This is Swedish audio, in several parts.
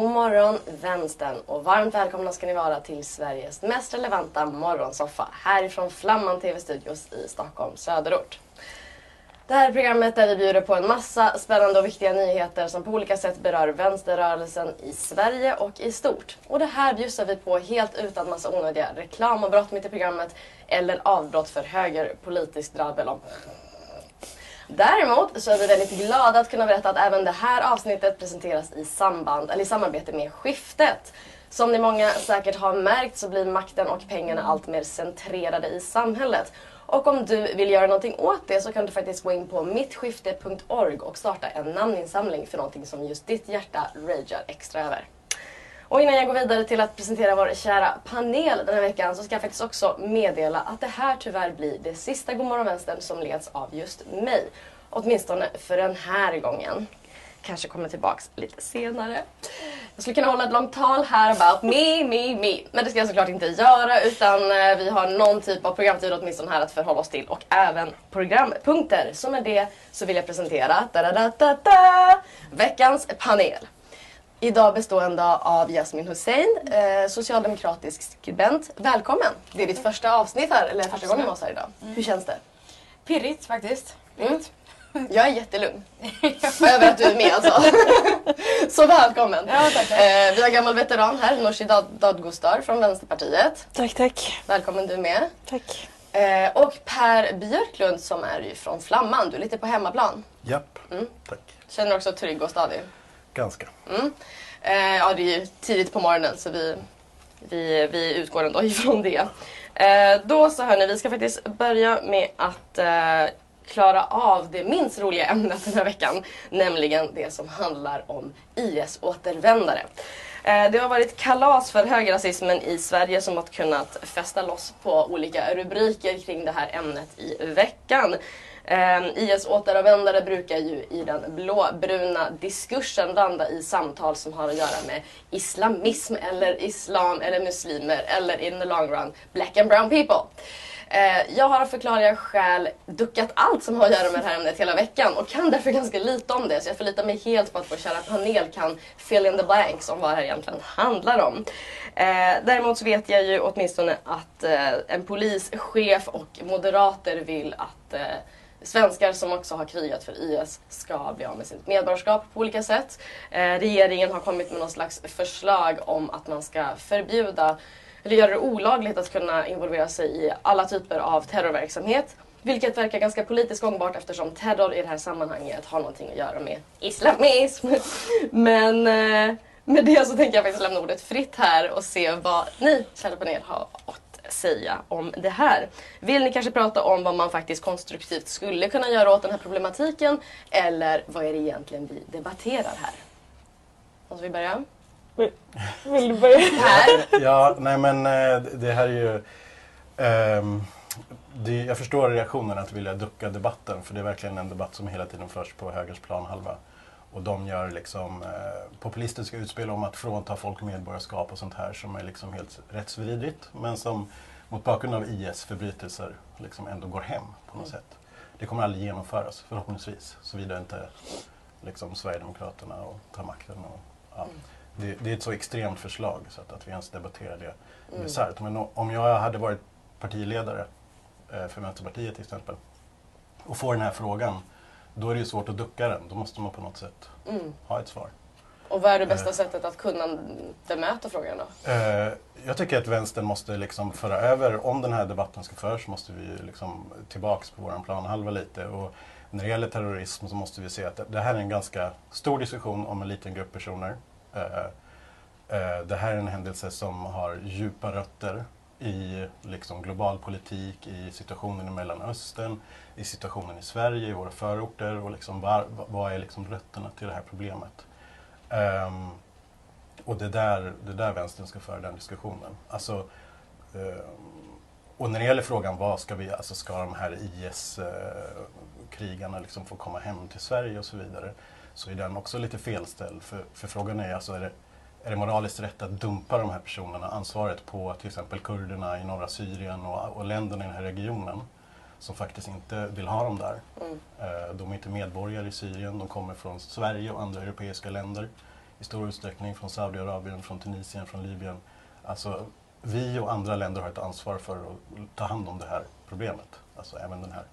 God morgon vänstern och varmt välkomna ska ni vara till Sveriges mest relevanta morgonsoffa härifrån Flamman TV Studios i Stockholm söderort. Det här är programmet där vi bjuder på en massa spännande och viktiga nyheter som på olika sätt berör vänsterrörelsen i Sverige och i stort. Och det här bjussar vi på helt utan massa onödiga reklamavbrott mitt i programmet eller avbrott för högerpolitiskt drabbel om Däremot så är vi väldigt glada att kunna berätta att även det här avsnittet presenteras i samband, eller i samarbete med Skiftet. Som ni många säkert har märkt så blir makten och pengarna allt mer centrerade i samhället. Och om du vill göra någonting åt det så kan du faktiskt gå in på mittskifte.org och starta en namninsamling för någonting som just ditt hjärta ragear extra över. Och innan jag går vidare till att presentera vår kära panel den här veckan så ska jag faktiskt också meddela att det här tyvärr blir det sista Godmorgon Vänstern som leds av just mig. Åtminstone för den här gången. Kanske kommer tillbaks lite senare. Jag skulle kunna hålla ett långt tal här about me, me, me. Men det ska jag såklart inte göra utan eh, vi har någon typ av programtid åtminstone här att förhålla oss till och även programpunkter. Så med det så vill jag presentera da, da, da, da, da, veckans panel. Idag bestående av Jasmin Hussein, eh, socialdemokratisk skribent. Välkommen! Det är ditt första avsnitt här, eller första gången med oss här idag. Mm. Hur känns det? Pirrigt faktiskt. Mm. Jag är jättelugn. Över att du är med alltså. Så välkommen! Ja, tack, tack. Eh, vi har gammal veteran här, Nooshi Dad- Dadgostar från Vänsterpartiet. Tack, tack. Välkommen du med. Tack. Eh, och Per Björklund som är ju från Flamman. Du är lite på hemmaplan. Japp, Mm. tack. Känner du också trygg och stadig? Ganska. Mm. Eh, ja, det är ju tidigt på morgonen så vi, vi, vi utgår ändå ifrån det. Eh, då så hörni, vi ska faktiskt börja med att eh, klara av det minst roliga ämnet den här veckan. Nämligen det som handlar om IS-återvändare. Eh, det har varit kalas för högerrasismen i Sverige som har kunnat fästa loss på olika rubriker kring det här ämnet i veckan. Ehm, IS-återvändare brukar ju i den blåbruna diskursen landa i samtal som har att göra med islamism eller islam eller muslimer eller in the long run black and brown people. Ehm, jag har av förklarliga skäl duckat allt som har att göra med det här ämnet hela veckan och kan därför ganska lite om det så jag förlitar mig helt på att vår kära panel kan fill in the blanks om vad det här egentligen handlar om. Ehm, däremot så vet jag ju åtminstone att eh, en polischef och moderater vill att eh, svenskar som också har krigat för IS ska bli av med sitt medborgarskap på olika sätt. Eh, regeringen har kommit med någon slags förslag om att man ska förbjuda eller göra det olagligt att kunna involvera sig i alla typer av terrorverksamhet. Vilket verkar ganska politiskt gångbart eftersom terror i det här sammanhanget har någonting att göra med islamism. Men eh, med det så tänker jag faktiskt lämna ordet fritt här och se vad ni, kära panel, har att säga om det här. Vill ni kanske prata om vad man faktiskt konstruktivt skulle kunna göra åt den här problematiken? Eller vad är det egentligen vi debatterar här? Någon som vill börja? Vill, vill du börja? Här? Ja, nej men eh, det här är ju... ehm, det, jag förstår reaktionen att vilja ducka debatten för det är verkligen en debatt som hela tiden förs på högers planhalva. Och de gör liksom eh, populistiska utspel om att frånta folk medborgarskap och sånt här som är liksom helt rättsvidrigt men som mot bakgrund av IS förbrytelser liksom ändå går hem på något sätt. Det kommer aldrig genomföras förhoppningsvis såvida inte liksom Sverigedemokraterna och tar makten. Och, ja. det, det är ett så extremt förslag så att, att vi ens debatterar det Mm. bisarrt. Men om jag hade varit partiledare eh, för Vänsterpartiet till exempel och får den här frågan då är det ju svårt att ducka den. Då måste man på något sätt Mm. ha ett svar. Och vad är det bästa Eh. sättet att kunna bemöta frågan då? Eh, jag tycker att vänstern måste liksom föra över, om den här debatten ska föras, måste vi liksom tillbaks på våran planhalva lite. Och när det gäller terrorism så måste vi se att det- det här är en ganska stor diskussion om en liten grupp personer. Eh, eh, det här är en händelse som har djupa rötter i liksom global politik, i situationen i Mellanöstern, i situationen i Sverige, i våra förorter och liksom var, vad är liksom rötterna till det här problemet. Um, och det är där, det där vänstern ska föra den diskussionen. Alltså, um, och när det gäller frågan vad ska vi, alltså ska de här IS-krigarna eh, liksom få komma hem till Sverige och så vidare. Så är den också lite felställd. För, för frågan är alltså, är det, är det moraliskt rätt att dumpa de här personerna ansvaret på till exempel kurderna i norra Syrien och, och länderna i den här regionen som faktiskt inte vill ha dem där. Mm. Eh, De är inte medborgare i Syrien, de kommer från Sverige och andra europeiska länder. i stor utsträckning från Saudiarabien, från Tunisien, från Libyen. Alltså, vi och andra länder har ett ansvar för att ta hand om det här problemet. Alltså även den här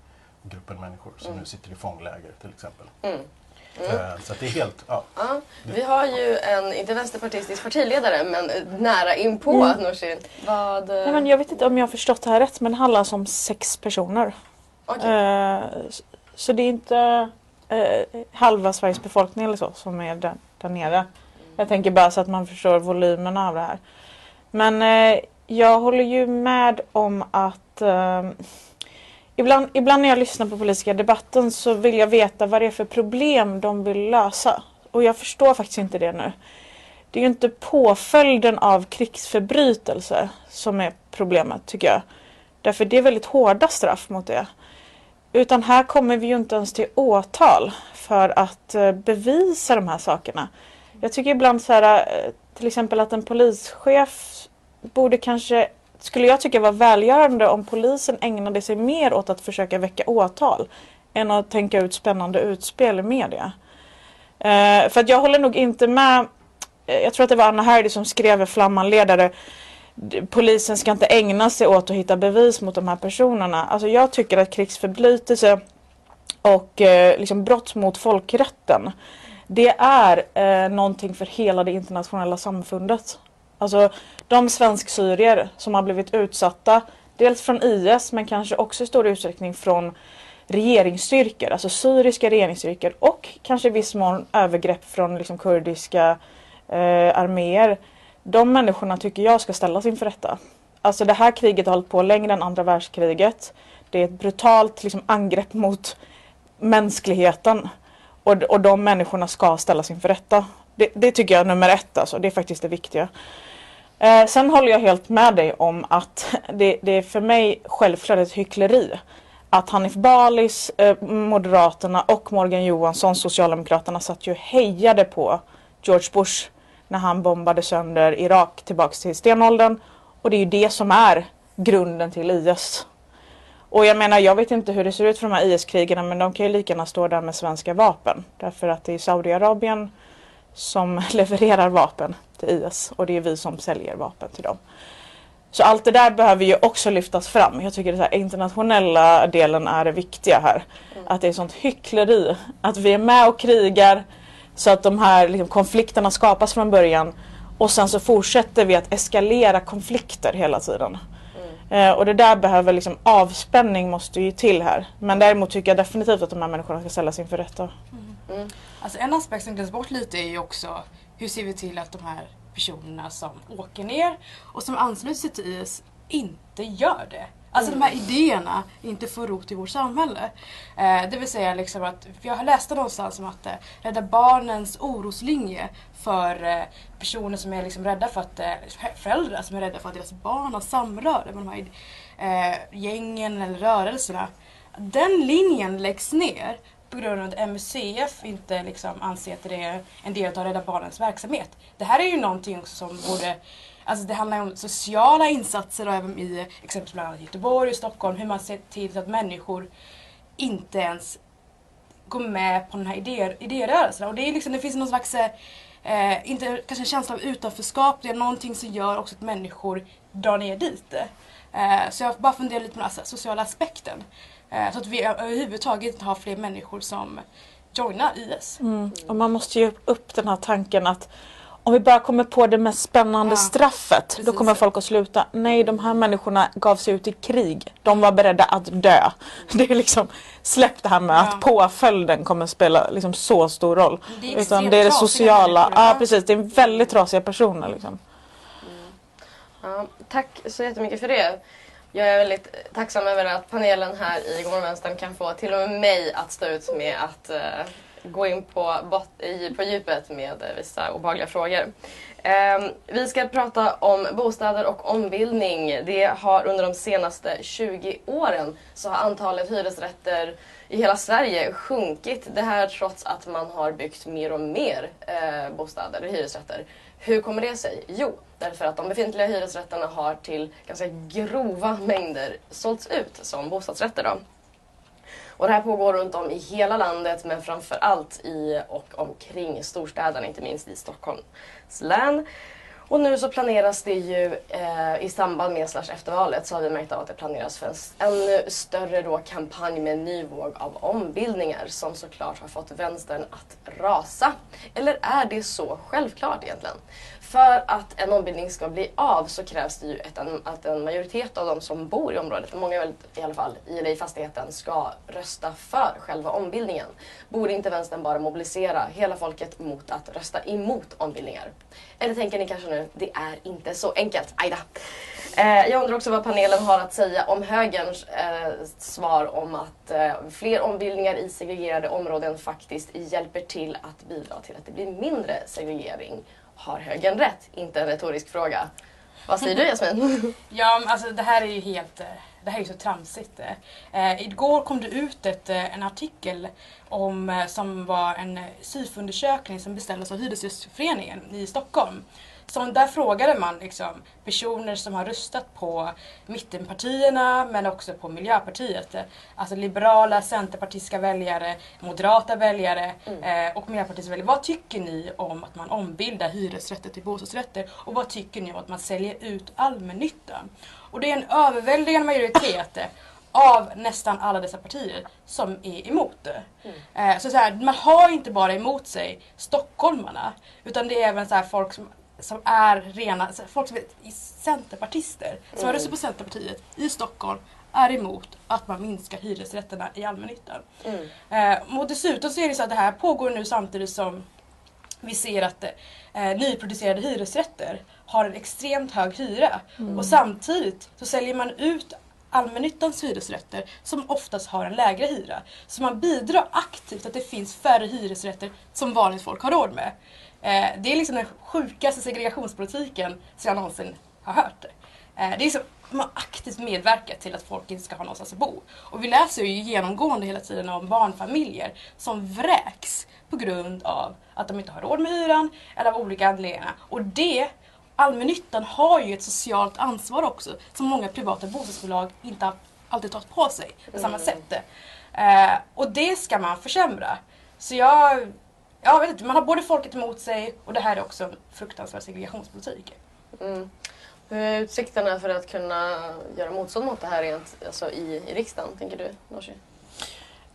gruppen människor som Mm. nu sitter i fångläger till exempel. Mm. Eh, Så att det är helt, ja, Ja, vi har ju en, inte vänsterpartistisk partiledare, men nära inpå Mm. Nooshi. Vad... Nej, men jag vet inte om jag har förstått det här rätt men det handlar alltså om sex personer. Okej. Eh, så det är inte eh, halva Sveriges befolkning eller så som är där, där nere. Jag tänker bara så att man förstår volymerna av det här. Men eh, jag håller ju med om att eh, ibland, ibland när jag lyssnar på politiska debatten så vill jag veta vad det är för problem de vill lösa. Och jag förstår faktiskt inte det nu. Det är ju inte påföljden av krigsförbrytelser som är problemet tycker jag. Därför det är väldigt hårda straff mot det. Utan här kommer vi ju inte ens till åtal för att eh, bevisa de här sakerna. Jag tycker ibland så här, eh, till exempel att en polischef borde kanske, skulle jag tycka var välgörande om polisen ägnade sig mer åt att försöka väcka åtal än att tänka ut spännande utspel i media. Eh, för att jag håller nog inte med, eh, jag tror att det var Anna Herdy som skrev i Polisen ska inte ägna sig åt att hitta bevis mot de här personerna. Alltså jag tycker att krigsförbrytelse och eh, liksom brott mot folkrätten det är eh, någonting för hela det internationella samfundet. Alltså de svensk-syrier som har blivit utsatta dels från IS men kanske också i stor utsträckning från regeringsstyrkor, alltså syriska regeringsstyrkor och kanske i viss mån övergrepp från liksom, kurdiska eh, arméer. De människorna tycker jag ska ställas inför rätta. Alltså det här kriget har hållit på längre än andra världskriget. Det är ett brutalt liksom, angrepp mot mänskligheten. Och, och de människorna ska ställas inför rätta. Det, det tycker jag är nummer ett alltså. Det är faktiskt det viktiga. Eh, sen håller jag helt med dig om att det, det är för mig självklart ett hyckleri att Hanif Balis, eh, Moderaterna och Morgan Johansson, Socialdemokraterna, satt ju och hejade på George Bush när han bombade sönder Irak tillbaks till stenåldern. Och det är ju det som är grunden till IS. Och jag menar, jag vet inte hur det ser ut för de här IS-krigarna men de kan ju lika gärna stå där med svenska vapen. Därför att det är Saudiarabien som levererar vapen till IS och det är vi som säljer vapen till dem. Så allt det där behöver ju också lyftas fram. Jag tycker den internationella delen är det viktiga här. Att det är sånt hyckleri. Att vi är med och krigar så att de här liksom, konflikterna skapas från början och sen så fortsätter vi att eskalera konflikter hela tiden. Eh, och det där behöver liksom avspänning måste ju till här. Men däremot tycker jag definitivt att de här människorna ska ställas inför rätta. Alltså en aspekt som glöms bort lite är ju också hur ser vi till att de här personerna som åker ner och som ansluter sig till IS inte gör det. Alltså de här idéerna inte får rot i vårt samhälle. Eh, det vill säga liksom att, för jag läste någonstans om att eh, Rädda Barnens oroslinje för eh, personer som är liksom rädda för att, eh, föräldrar som är rädda för att deras barn har samröre med de här eh, gängen eller rörelserna. Den linjen läggs ner på grund av att MUCF inte liksom anser att det är en del av Rädda Barnens verksamhet. Det här är ju någonting som borde Alltså det handlar om sociala insatser och även i exempelvis bland annat Göteborg och Stockholm hur man ser till att människor inte ens går med på den här idérörelsen. Och det, är liksom, det finns någon slags, eh, inte, kanske en känsla av utanförskap, det är någonting som gör också att människor drar ner dit. Eh, så jag bara funderar lite på den alltså, sociala aspekten. Eh, så att vi överhuvudtaget inte har fler människor som joinar IS. Mm. Och man måste ju upp den här tanken att om vi bara kommer på det mest spännande Ja, straffet, då precis. kommer folk att sluta. Nej, de här människorna gav sig ut i krig. De var beredda att dö. Det är liksom, släpp det här med Ja. att påföljden kommer spela liksom så stor roll. Det är Utan det är det sociala. Ja, precis. Det är väldigt trasiga personer liksom. Ja, tack så jättemycket för det. Jag är väldigt tacksam över att panelen här i Godmorgon Vänstern kan få till och med mig att stå ut med att eh, gå in på, bot- i, på djupet med eh, vissa obehagliga frågor. Ehm, vi ska prata om bostäder och ombildning. Det har under de senaste 20 åren så har antalet hyresrätter i hela Sverige sjunkit. Det här trots att man har byggt mer och mer eh, bostäder, hyresrätter. Hur kommer det sig? Jo, därför att de befintliga hyresrätterna har till ganska grova mängder sålts ut som bostadsrätter. Då. Och det här pågår runt om i hela landet men framför allt i och omkring storstäderna, inte minst i Stockholms län. Och nu så planeras det ju eh, i samband med slash eftervalet så har vi märkt av att det planeras för en ännu större då kampanj med en ny våg av ombildningar som såklart har fått vänstern att rasa. Eller är det så självklart egentligen? För att en ombildning ska bli av så krävs det ju ett, en, att en majoritet av de som bor i området, många väl i alla fall, i, eller i fastigheten, ska rösta för själva ombildningen. Borde inte vänstern bara mobilisera hela folket mot att rösta emot ombildningar? Eller tänker ni kanske nu, det är inte så enkelt. Ajda. Eh, jag undrar också vad panelen har att säga om högerns eh, svar om att eh, fler ombildningar i segregerade områden faktiskt hjälper till att bidra till att det blir mindre segregering. Har högern rätt? Inte en retorisk fråga. Vad säger du Jasmin? Ja, men alltså det här är ju helt, eh, det här är ju så tramsigt. Eh, eh igår kom det ut ett, eh, en artikel om, eh, som var en eh, SIFO-undersökning som beställdes av Hyresgästföreningen i Stockholm. Så där frågade man liksom personer som har röstat på mittenpartierna men också på Miljöpartiet. Eh, Alltså liberala, centerpartistiska väljare, moderata väljare eh, och miljöpartistiska väljare. Vad tycker ni om att man ombildar hyresrätter till bostadsrätter? Och vad tycker ni om att man säljer ut allmännyttan? Och det är en överväldigande majoritet av nästan alla dessa partier som är emot det. Eh, så, så här, man har inte bara emot sig stockholmarna utan det är även så här folk som, som är rena, folk som är centerpartister som har röstat på Centerpartiet i Stockholm är emot att man minskar hyresrätterna i allmännyttan. Mm. Eh, och dessutom så är det så att det här pågår nu samtidigt som vi ser att eh, nyproducerade hyresrätter har en extremt hög hyra. Och samtidigt så säljer man ut allmännyttans hyresrätter som oftast har en lägre hyra. Så man bidrar aktivt att det finns färre hyresrätter som vanligt folk har råd med. Eh, det är liksom den sjukaste segregationspolitiken som jag någonsin har hört. Eh, det är som man aktivt medverkar till att folk inte ska ha någonstans att bo. Och vi läser ju genomgående hela tiden om barnfamiljer som vräks på grund av att de inte har råd med hyran eller av olika anledningar. Och det, allmännyttan har ju ett socialt ansvar också som många privata bostadsbolag inte har alltid tagit på sig på samma sätt. Eh, och det ska man försämra. Så jag, jag vet inte, man har både folket emot sig och det här är också en fruktansvärd segregationspolitik. Mm. Hur är utsikterna för att kunna göra motstånd mot det här rent alltså i, i riksdagen, tänker du Nooshi?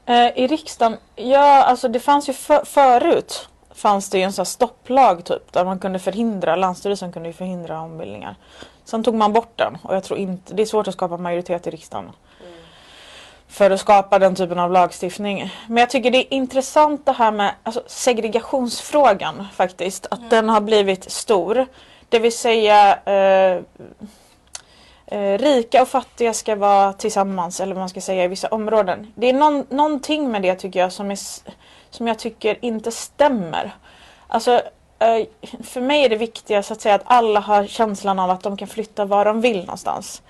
Eh, I riksdagen, ja alltså det fanns ju för, förut fanns det ju en sån stopplag typ där man kunde förhindra, Länsstyrelsen kunde ju förhindra ombildningar. Sen tog man bort den och jag tror inte, det är svårt att skapa majoritet i riksdagen för att skapa den typen av lagstiftning. Men jag tycker det är intressant det här med alltså, segregationsfrågan faktiskt. Att den har blivit stor. Det vill säga eh, eh, rika och fattiga ska vara tillsammans eller vad man ska säga i vissa områden. Det är någon, någonting med det tycker jag som, är, som jag tycker inte stämmer. Alltså eh, för mig är det viktiga så att säga att alla har känslan av att de kan flytta var de vill någonstans.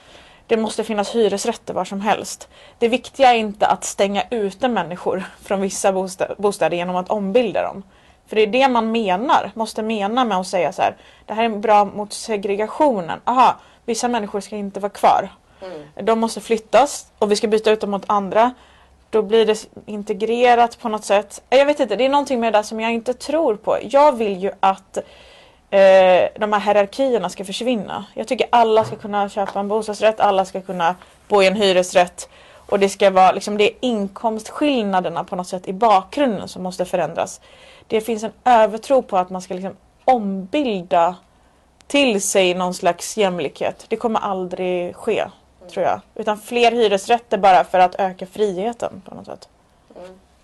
Det måste finnas hyresrätter var som helst. Det viktiga är inte att stänga ute människor från vissa bostäder genom att ombilda dem. För det är det man menar, måste mena med att säga så här. Det här är bra mot segregationen. Aha, vissa människor ska inte vara kvar. De måste flyttas och vi ska byta ut dem mot andra. Då blir det integrerat på något sätt. Jag vet inte, det är någonting med det där som jag inte tror på. Jag vill ju att eh, de här hierarkierna ska försvinna. Jag tycker alla ska kunna köpa en bostadsrätt, alla ska kunna bo i en hyresrätt. Och det ska vara liksom, det är inkomstskillnaderna på något sätt i bakgrunden som måste förändras. Det finns en övertro på att man ska liksom ombilda till sig någon slags jämlikhet. Det kommer aldrig ske, tror jag. Utan fler hyresrätter bara för att öka friheten på något sätt.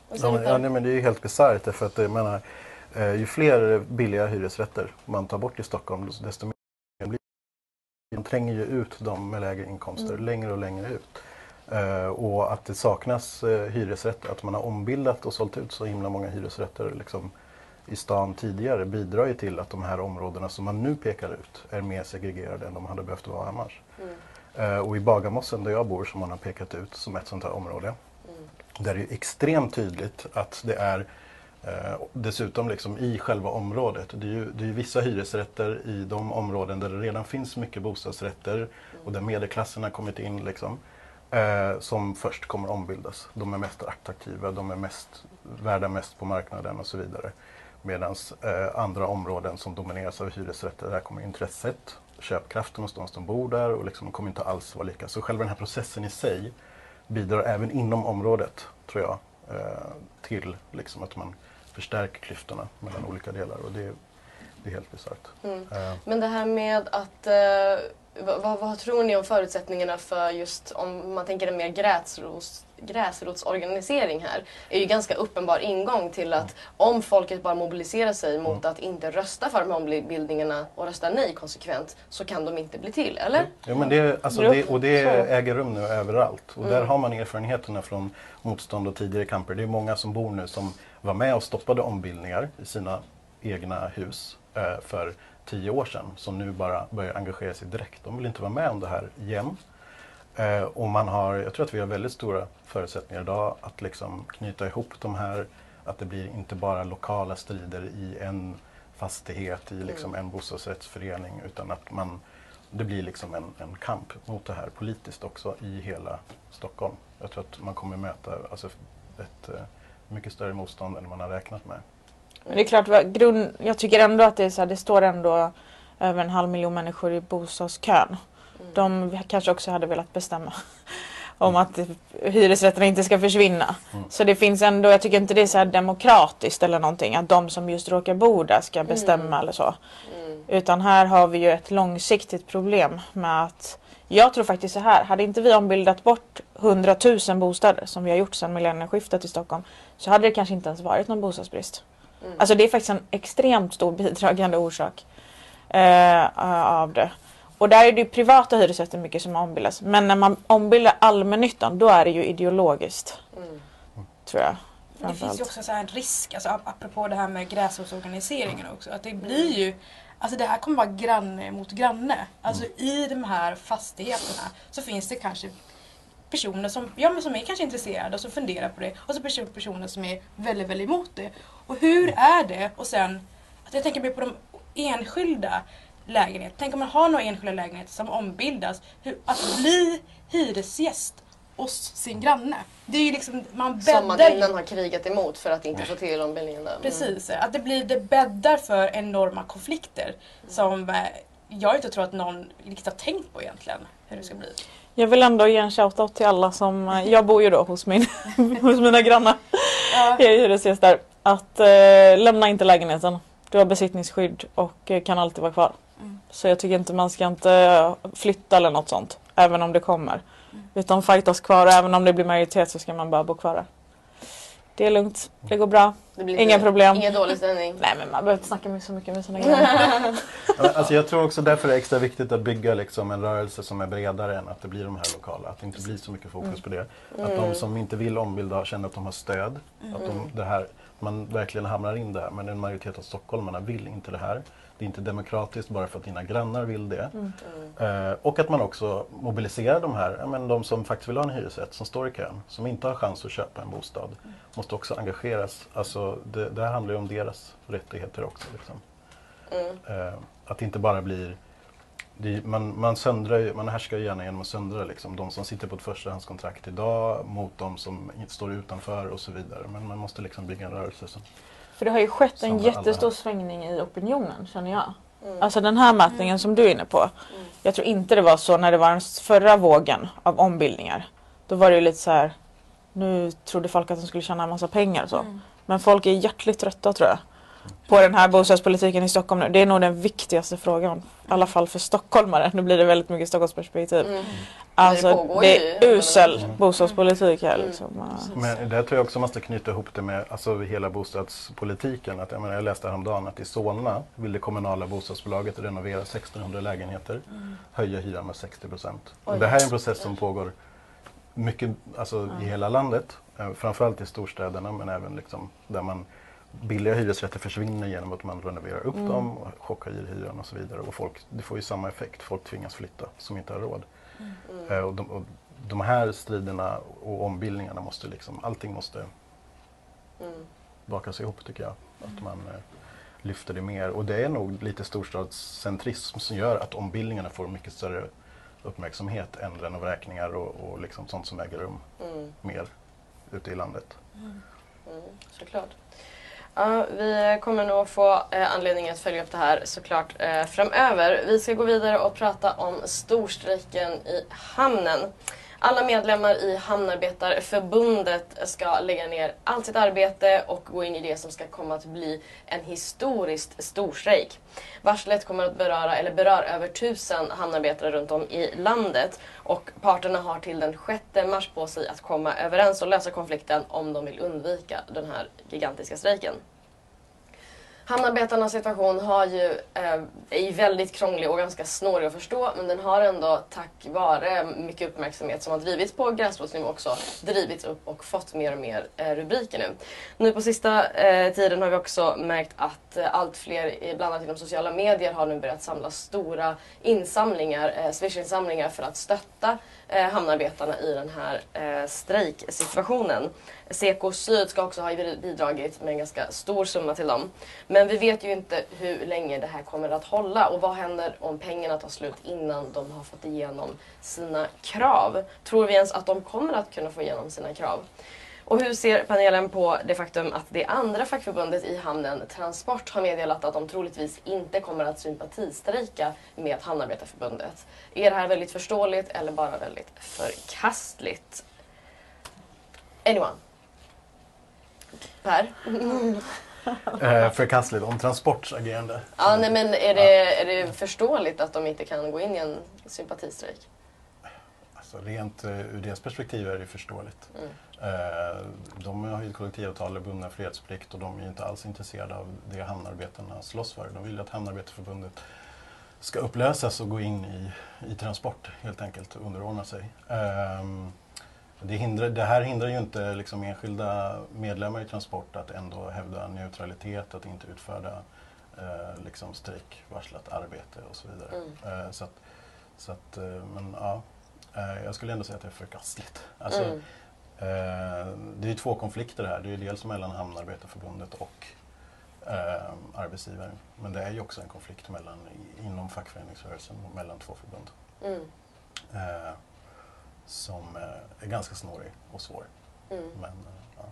Vad Ja, men, ja, nej, men det är ju helt bisarrt därför att jag menar, eh, ju fler billiga hyresrätter man tar bort i Stockholm desto mer blir det. De tränger ju ut de med lägre inkomster längre och längre ut. Eh, och att det saknas eh, hyresrätter, att man har ombildat och sålt ut så himla många hyresrätter liksom, i stan tidigare bidrar ju till att de här områdena som man nu pekar ut är mer segregerade än de hade behövt vara annars. Eh, och i Bagarmossen där jag bor som man har pekat ut som ett sånt här område där det är extremt tydligt att det är eh, dessutom liksom i själva området. Det är ju det är vissa hyresrätter i de områden där det redan finns mycket bostadsrätter och där medelklassen har kommit in. Liksom. eh, som först kommer ombildas. De är mest attraktiva, de är mest värda mest på marknaden och så vidare. Medan eh, andra områden som domineras av hyresrätter, där kommer intresset, köpkraften hos de som bor där och liksom kommer inte alls vara lika. Så själva den här processen i sig bidrar även inom området, tror jag, eh, till liksom att man förstärker klyftorna mellan olika delar. Och det, det är helt bisarrt. Mm. Eh, Men det här med att... Vad, vad, tror ni om förutsättningarna för just om man tänker en mer gräsrots, gräsrotsorganisering här? är ju ganska uppenbar ingång till att om folket bara mobiliserar sig mot att inte rösta för de här ombildningarna och rösta nej konsekvent så kan de inte bli till, eller? Jo, men det, alltså det, och det äger rum nu överallt. Och där Mm. har man erfarenheterna från motstånd och tidigare kamper. Det är många som bor nu som var med och stoppade ombildningar i sina egna hus eh, för tio år sedan som nu bara börjar engagera sig direkt. De vill inte vara med om det här igen. Eh, och man har, jag tror att vi har väldigt stora förutsättningar idag att liksom knyta ihop de här, att det blir inte bara lokala strider i en fastighet, i liksom en bostadsrättsförening, utan att man, det blir liksom en, en kamp mot det här politiskt också i hela Stockholm. Jag tror att man kommer möta alltså, ett eh, mycket större motstånd än man har räknat med. Men det är klart, grund, jag tycker ändå att det, är så här, det står ändå över en halv miljon människor i bostadskön. De kanske också hade velat bestämma om att hyresrätterna inte ska försvinna. Mm. Så det finns ändå, jag tycker inte det är så här demokratiskt eller någonting att de som just råkar bo där ska bestämma eller så. Mm. Utan här har vi ju ett långsiktigt problem med att jag tror faktiskt så här, hade inte vi ombildat bort 100 000 bostäder som vi har gjort sedan millennieskiftet i Stockholm så hade det kanske inte ens varit någon bostadsbrist. Mm. Alltså det är faktiskt en extremt stor bidragande orsak eh, av det. Och där är det ju privata hyresrätter mycket som ombildas. Men när man ombildar allmännyttan då är det ju ideologiskt. Mm. Tror jag. Det finns ju också så här en risk, alltså, ap- apropå det här med gräsrotsorganiseringen också, att det blir ju Alltså det här kommer vara granne mot granne. Alltså i de här fastigheterna så finns det kanske personer som, ja, men som är kanske intresserade och som funderar på det och så perso- personer som är väldigt, väldigt emot det. Och hur är det? Och sen, att jag tänker mer på de enskilda lägenheterna. Tänk om man har några enskilda lägenheter som ombildas. Hur, att bli hyresgäst hos sin granne. Det är ju liksom, man Som man bäddar innan har krigat emot för att inte få till ombildningen där. Mm. Precis, att det, blir, det bäddar för enorma konflikter som eh, jag inte tror att någon riktigt har tänkt på egentligen hur det ska bli. Jag vill ändå ge en shoutout till alla som, eh, jag bor ju då hos, min, hos mina grannar. Ja. Jag är hyresgäster. Att eh, lämna inte lägenheten. Du har besittningsskydd och eh, kan alltid vara kvar. Mm. Så jag tycker inte man ska inte flytta eller något sånt. Även om det kommer. Utan fightas kvar och även om det blir majoritet så ska man bara bo kvar där. Det är lugnt. Det går bra. Det blir Inga inte- problem. Ingen dålig stämning. Nej men man behöver inte snacka med så mycket med sina grannar. Ja, Alltså jag tror också därför är det extra viktigt att bygga liksom en rörelse som är bredare än att det blir de här lokala. Att det inte blir så mycket fokus på det. Att de som inte vill ombilda känner att de har stöd. Att de, det här, man verkligen hamnar in där. Men en majoritet av stockholmarna vill inte det här. Det är inte demokratiskt bara för att dina grannar vill det. Eh, och att man också mobiliserar de här, men de som faktiskt vill ha en hyresrätt, som står i kön, som inte har chans att köpa en bostad. Måste också engageras. Alltså, det, det här handlar ju om deras rättigheter också. Liksom. Mm. Eh, att det inte bara blir det, man, man, söndrar, man härskar ju gärna genom att söndra liksom, de som sitter på ett förstahandskontrakt idag mot de som står utanför och så vidare. Men man måste liksom bygga en rörelse. Som, För det har ju skett en jättestor svängning i opinionen känner jag. Mm. Alltså den här mätningen som du är inne på. Jag tror inte det var så när det var den förra vågen av ombildningar. Då var det ju lite så här. Nu trodde folk att de skulle tjäna en massa pengar och så. Men folk är hjärtligt trötta tror jag. På den här bostadspolitiken i Stockholm nu. Det är nog den viktigaste frågan. I alla fall för stockholmare. Nu blir det väldigt mycket Stockholmsperspektiv. Mm. Alltså det ju. är usel bostadspolitik här Mm. liksom. men där tror jag också man måste knyta ihop det med alltså, hela bostadspolitiken. Att, jag, menar, jag läste häromdagen att i Solna vill det kommunala bostadsbolaget renovera 1600 lägenheter, höja hyran med 60 procent. Det här är en process som pågår mycket alltså, i hela landet. Eh, framförallt i storstäderna men även liksom, där man billiga hyresrätter försvinner genom att man renoverar upp dem och chockhöjer hyran och så vidare. Och folk, det får ju samma effekt, folk tvingas flytta som inte har råd. Eh, och, de, och de här striderna och ombildningarna måste liksom, allting måste Mm. bakas ihop tycker jag. Att man eh, lyfter det mer. Och det är nog lite storstadscentrism som gör att ombildningarna får mycket större uppmärksamhet än renovräkningar och, och liksom sånt som äger rum Mm. mer ute i landet. Mm, såklart. Ja, vi kommer nog få eh, anledning att följa upp det här såklart eh, framöver. Vi ska gå vidare och prata om storstrejken i hamnen. Alla medlemmar i Hamnarbetarförbundet ska lägga ner allt sitt arbete och gå in i det som ska komma att bli en historiskt storstrejk. Varslet kommer att beröra, eller berör över tusen hamnarbetare runt om i landet och parterna har till den 6 mars på sig att komma överens och lösa konflikten om de vill undvika den här gigantiska strejken. Hamnarbetarnas situation har ju, eh, är ju väldigt krånglig och ganska snårig att förstå men den har ändå tack vare mycket uppmärksamhet som har drivits på gräsrotsnivå också drivits upp och fått mer och mer eh, rubriker nu. Nu på sista eh, tiden har vi också märkt att eh, allt fler, eh, bland annat inom sociala medier, har nu börjat samla stora insamlingar, eh, swish-insamlingar för att stötta eh, hamnarbetarna i den här eh, strejksituationen. Seko Syd ska också ha bidragit med en ganska stor summa till dem. Men vi vet ju inte hur länge det här kommer att hålla och vad händer om pengarna tar slut innan de har fått igenom sina krav? Tror vi ens att de kommer att kunna få igenom sina krav? Och hur ser panelen på det faktum att det andra fackförbundet i hamnen, Transport, har meddelat att de troligtvis inte kommer att sympatistrejka med Hamnarbetarförbundet? Är det här väldigt förståeligt eller bara väldigt förkastligt? Anyone? Per? Eh, förkastligt om Transports agerande. Ja, nej, men är det, är det förståeligt att de inte kan gå in i en sympatistrejk? Alltså, rent eh, ur deras perspektiv är det förståeligt. Mm. Eh, de har ju kollektivavtal och bundna fredsplikt och de är ju inte alls intresserade av det hamnarbetarna slåss för. De vill ju att Hamnarbetarförbundet ska upplösas och gå in i, i transport helt enkelt underordna sig. Ehm, det, hindrar, det här hindrar ju inte liksom enskilda medlemmar i Transport att ändå hävda neutralitet, att inte utföra eh, liksom strejkvarslat arbete och så vidare. Mm. Eh, så att, så att, eh, men ja, jag skulle ändå säga att det är förkastligt. Alltså, Mm. eh, det är ju två konflikter här. Det är ju dels mellan Hamnarbetarförbundet och eh, arbetsgivaren. Men det är ju också en konflikt mellan, inom fackföreningsrörelsen och mellan två förbund. Mm. Eh, som eh, är ganska snårig och svår. Mm. Men, eh, ja.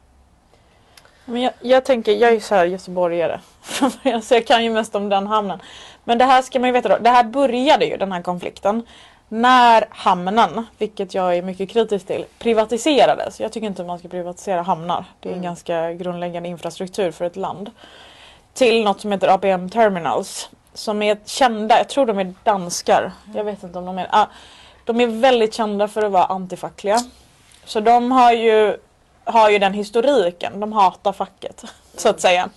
Men jag, jag tänker, jag är ju så här göteborgare så jag kan ju mest om den hamnen. Men det här ska man ju veta då, det här började ju den här konflikten när hamnen, vilket jag är mycket kritisk till, privatiserades. Jag tycker inte man ska privatisera hamnar. Det är en Mm. ganska grundläggande infrastruktur för ett land. Till något som heter APM Terminals. Som är kända, jag tror de är danskar. Jag vet inte om de är... Ah, de är väldigt kända för att vara antifackliga. Så de har ju, har ju den historiken, de hatar facket. Så att säga.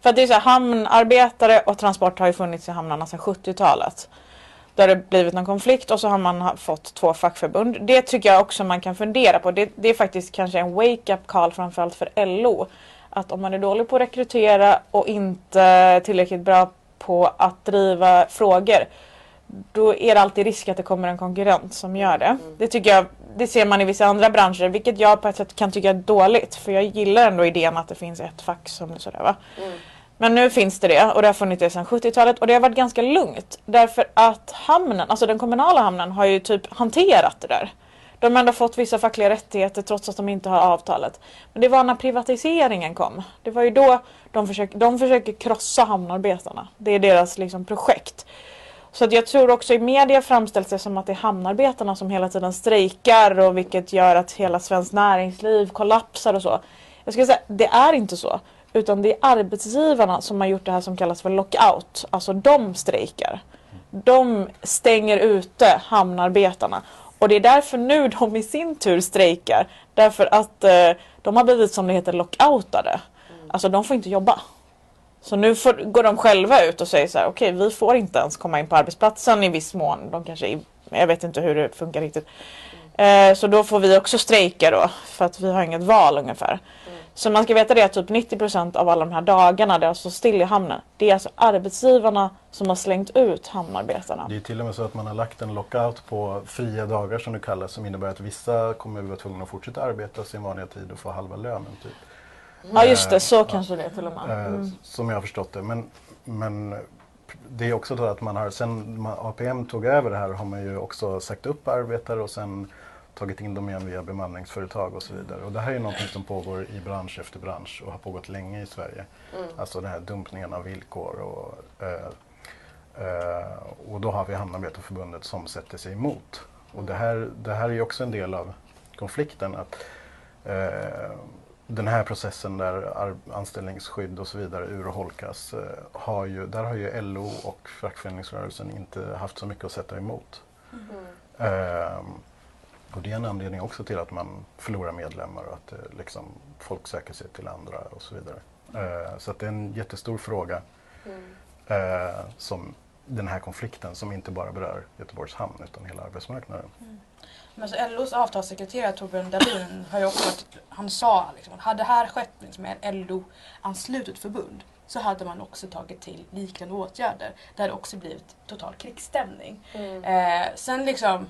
För att det är så här, hamnarbetare och transport har ju funnits i hamnarna sedan 70-talet. Har det blivit någon konflikt och så har man fått två fackförbund. Det tycker jag också man kan fundera på. Det, det är faktiskt kanske en wake-up call framförallt för LO. Att om man är dålig på att rekrytera och inte tillräckligt bra på att driva frågor då är det alltid risk att det kommer en konkurrent som gör det. Det tycker jag, det ser man i vissa andra branscher, vilket jag på ett sätt kan tycka är dåligt. För jag gillar ändå idén att det finns ett fack som sådär va. Mm. Men nu finns det det och det har funnits det sedan 70-talet och det har varit ganska lugnt. Därför att hamnen, alltså den kommunala hamnen har ju typ hanterat det där. De har ändå fått vissa fackliga rättigheter trots att de inte har avtalet. Men det var när privatiseringen kom. Det var ju då de försök, de försöker krossa hamnarbetarna. Det är deras liksom projekt. Så att jag tror också i media framställs det som att det är hamnarbetarna som hela tiden strejkar och vilket gör att hela svenskt näringsliv kollapsar och så. Jag skulle säga, det är inte så. Utan det är arbetsgivarna som har gjort det här som kallas för lockout. Alltså de strejkar. De stänger ute hamnarbetarna. Och det är därför nu de i sin tur strejkar. Därför att eh, de har blivit som det heter lockoutade. Alltså de får inte jobba. Så nu får, går de själva ut och säger så här, okej vi får inte ens komma in på arbetsplatsen i viss mån. De kanske, jag vet inte hur det funkar riktigt. Eh, så då får vi också strejka då, för att vi har inget val ungefär. Så man ska veta det att typ 90% av alla de här dagarna där det står still i hamnen, det är alltså arbetsgivarna som har slängt ut hamnarbetarna. Det är till och med så att man har lagt en lockout på fria dagar som det kallas som innebär att vissa kommer att vara tvungna att fortsätta arbeta sin vanliga tid och få halva lönen. Typ. Ja just det, så kanske det är till och med. Eh, Mm. Som jag har förstått det. Men, men det är också så att man har, sen APM tog över det här har man ju också sagt upp arbetare och sen tagit in dem igen via bemanningsföretag och så vidare. Och det här är någonting som pågår i bransch efter bransch och har pågått länge i Sverige. Mm. Alltså den här dumpningen av villkor och, eh, eh, och då har vi Hamnarbetarförbundet som sätter sig emot. Och det här, det här är också en del av konflikten. att eh, den här processen där anställningsskydd och så vidare urholkas, eh, har ju, där har ju LO och fackföreningsrörelsen inte haft så mycket att sätta emot. Ehm, och det är en anledning också till att man förlorar medlemmar och att eh, liksom, folk söker sig till andra och så vidare. Eh, så att det är en jättestor fråga eh, som den här konflikten som inte bara berör Göteborgs hamn utan hela arbetsmarknaden. Men alltså LOs avtalssekreterare Torbjörn Dahlin har ju också varit, han sa liksom, att hade det här skett liksom med ett LO-anslutet förbund så hade man också tagit till liknande åtgärder. Det hade också blivit total krigsstämning. Mm. Eh, sen liksom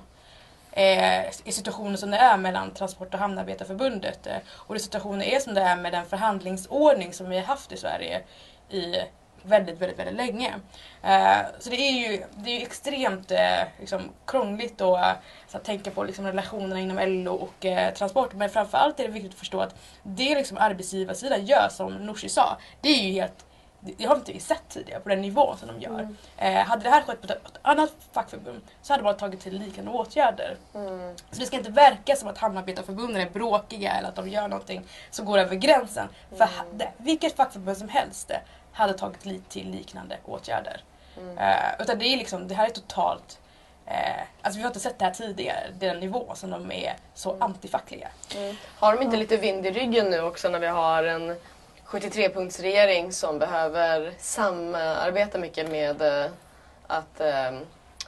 eh, i situationen som det är mellan Transport och Hamnarbetarförbundet eh, och det situationen är som det är med den förhandlingsordning som vi har haft i Sverige i väldigt, väldigt, väldigt länge. Eh, så det är ju, det är ju extremt eh, liksom, krångligt att, så att tänka på liksom, relationerna inom LO och eh, Transport. Men framförallt är det viktigt att förstå att det liksom arbetsgivarsidan gör, som Nooshi sa, det är ju helt det har inte vi sett tidigare på den nivån som de gör. Eh, hade det här skett på ett, annat fackförbund så hade man tagit till liknande åtgärder. Mm. Så det ska inte verka som att hamnarbetarförbunden är bråkiga eller att de gör någonting som går över gränsen. För ha- det, vilket fackförbund som helst hade tagit till liknande åtgärder. Eh, utan det, är liksom, det här är totalt Eh, alltså vi har inte sett det här tidigare, den nivå som de är så antifackliga. Har de inte lite vind i ryggen nu också när vi har en 73-punktsregering som behöver samarbeta mycket med eh, att eh,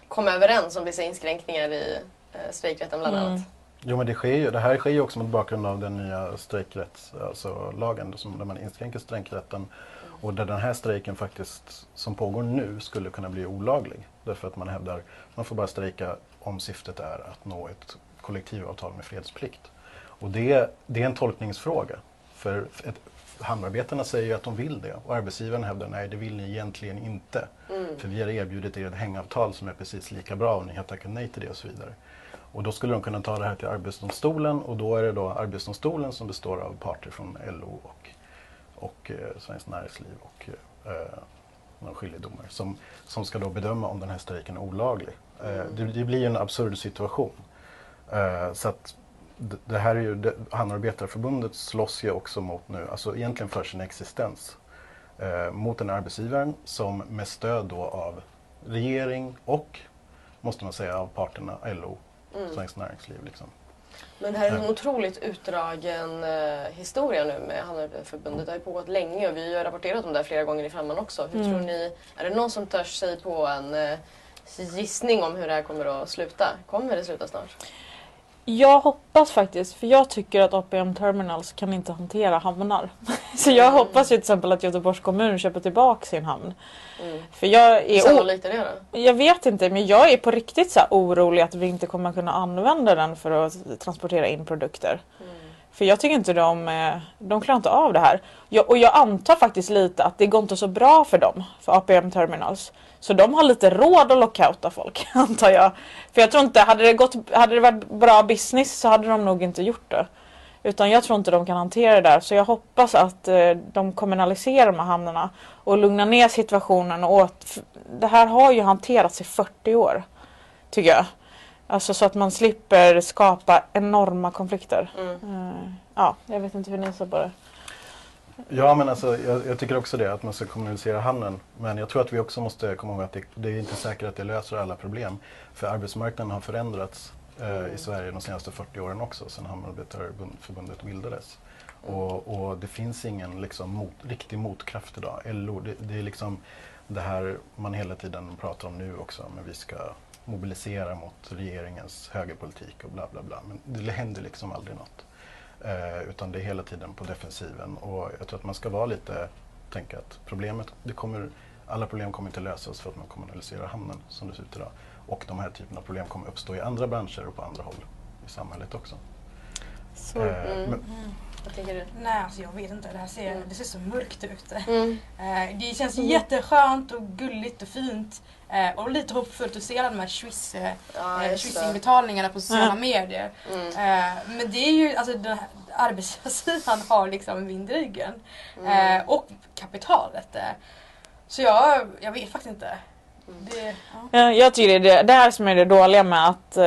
komma överens om vissa inskränkningar i eh, strejkrätten bland Mm. annat? Jo men det, sker ju, det här sker ju också mot bakgrund av den nya strejkrättslagen, alltså där man inskränker strejkrätten och där den här strejken faktiskt, som pågår nu, skulle kunna bli olaglig. Därför att man hävdar man får bara strejka om syftet är att nå ett kollektivavtal med fredsplikt. Och det, det är en tolkningsfråga. För ett, hamnarbetarna säger ju att de vill det och arbetsgivaren hävdar nej det vill ni egentligen inte. För vi har erbjudit er ett hängavtal som är precis lika bra och ni har tackat nej till det och så vidare. Och då skulle de kunna ta det här till Arbetsdomstolen och då är det då Arbetsdomstolen som består av parter från LO och, och eh, Svenskt Näringsliv och eh, någon skiljedomare som, som ska då bedöma om den här strejken är olaglig. Eh, det, det blir en absurd situation. Eh, så att det här är ju, det, Hamnarbetarförbundet slåss ju också mot nu, alltså egentligen för sin existens, eh, mot den arbetsgivaren som med stöd då av regering och, måste man säga, av parterna LO, Svenskt Näringsliv. Liksom. Men det här är en otroligt utdragen eh, historia nu med Hamnarbetarförbundet. Det har ju pågått länge och vi har rapporterat om det här flera gånger i Femman också. Hur tror ni, är det någon som törs sig på en eh, gissning om hur det här kommer att sluta? Kommer det sluta snart? Jag hoppas faktiskt, för jag tycker att APM Terminals kan inte hantera hamnar. Så jag hoppas ju till exempel att Göteborgs kommun köper tillbaka sin hamn. Mm. För jag är sannolikt är det då? Jag vet inte, men jag är på riktigt så orolig att vi inte kommer kunna använda den för att transportera in produkter. För jag tycker inte de, eh, de klarar inte av det här. Jag, och jag antar faktiskt lite att det går inte så bra för dem, för APM Terminals. Så de har lite råd att lockouta folk, antar jag. För jag tror inte, hade det, gått, hade det varit bra business så hade de nog inte gjort det. Utan jag tror inte de kan hantera det där. Så jag hoppas att eh, de kommunaliserar de här hamnarna och lugnar ner situationen. Och åt, det här har ju hanterats i 40 år, tycker jag. Alltså så att man slipper skapa enorma konflikter. Mm. Eh, ja, jag vet inte hur ni ser på det. Ja, men alltså, jag, jag tycker också det, att man ska kommunicera hamnen. Men jag tror att vi också måste komma ihåg att det, det är inte säkert att det löser alla problem. För arbetsmarknaden har förändrats eh, i Sverige de senaste 40 åren också, sedan Hamnarbetarförbundet bildades. Och, och det finns ingen liksom, mot, riktig motkraft idag. LO, det, det är liksom det här man hela tiden pratar om nu också, men vi ska mobilisera mot regeringens högerpolitik och bla bla bla. Men det händer liksom aldrig något. Eh, utan det är hela tiden på defensiven. Och jag tror att man ska vara lite, tänka att problemet, det kommer, alla problem kommer inte lösas för att man kommunaliserar hamnen som det ser ut idag. Och de här typerna av problem kommer uppstå i andra branscher och på andra håll i samhället också. Så, Eh, Mm. men, Vad tänker du? Nej, alltså jag vet inte. Det här ser, Mm. det ser så mörkt ut. Mm. Eh, det känns Mm. jätteskönt och gulligt och fint. Eh, och lite hoppfullt att se alla de här Swiss, eh, Ja. Swiss-inbetalningarna på sociala Mm. medier. Mm. Men det är ju, alltså den här arbetssidan har liksom vindryggen. Mm. Eh, och kapitalet. Så jag, jag vet faktiskt inte. Mm. Det, ja. Ja, Jag tycker det är det, här som är det dåliga med att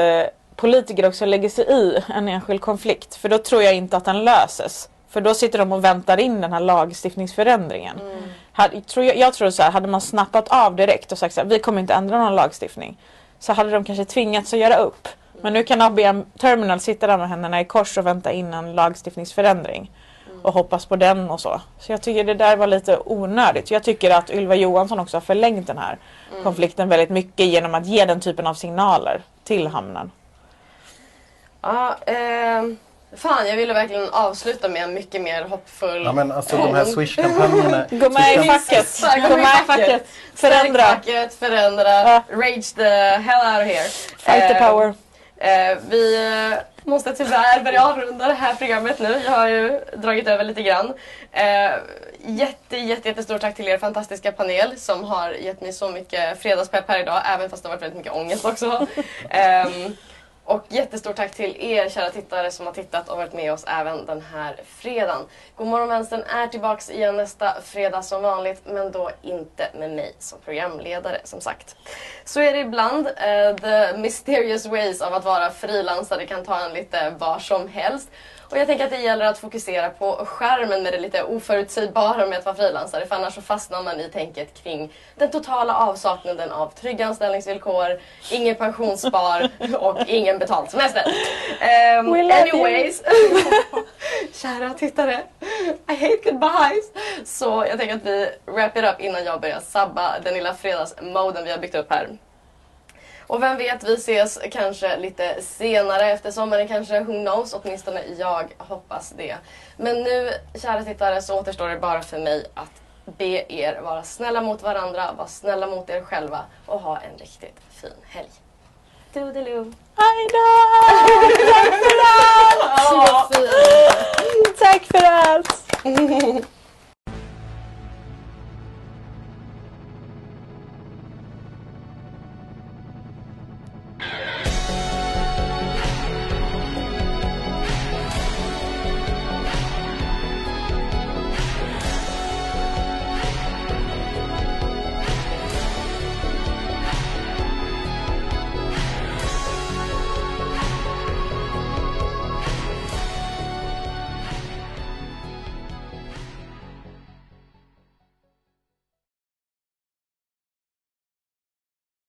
politiker också lägger sig i en enskild konflikt. För då tror jag inte att den löses. För då sitter de och väntar in den här lagstiftningsförändringen. Mm. Hade, tror jag, jag tror så här, hade man snappat av direkt och sagt så här, vi kommer inte ändra någon lagstiftning. Så hade de kanske tvingats att göra upp. Men nu kan ABM Terminal sitta där med händerna i kors och vänta in en lagstiftningsförändring. Och hoppas på den och så. Så jag tycker det där var lite onödigt. Jag tycker att Ylva Johansson också har förlängt den här konflikten väldigt mycket genom att ge den typen av signaler till hamnen. Ja, ehm, fan jag ville verkligen avsluta med en mycket mer hoppfull Ja men alltså de här Swish-kampanjerna. Gå med i facket! Gå med i facket! Förändra! Facket, förändra, Ja. rage the hell out of here. Fight the Eh, power! Eh, vi eh, måste tyvärr börja avrunda det här programmet nu. Jag har ju dragit över lite grann. Eh, jätte, jätte, jättestort tack till er fantastiska panel som har gett mig så mycket fredagspepp här idag, även fast det har varit väldigt mycket ångest också. Och jättestort tack till er kära tittare som har tittat och varit med oss även den här fredagen. Godmorgon vänstern är tillbaks igen nästa fredag som vanligt men då inte med mig som programledare som sagt. Så är det ibland. Uh, the mysterious ways av att vara frilansare kan ta en lite var som helst. Och jag tänker att det gäller att fokusera på skärmen med det lite oförutsägbara med att vara frilansare för annars så fastnar man i tänket kring den totala avsaknaden av trygga anställningsvillkor, ingen pensionsspar och ingen betald semester. Um, anyways, kära tittare, I hate goodbyes. Så jag tänker att vi wrap it up innan jag börjar sabba den lilla fredagsmoden vi har byggt upp här. Och vem vet, vi ses kanske lite senare efter sommaren kanske, who knows, åtminstone jag hoppas det. Men nu, kära tittare, så återstår det bara för mig att be er vara snälla mot varandra, vara snälla mot er själva och ha en riktigt fin helg. Toodaloo! Hejdå! Tack för allt! Tack för allt!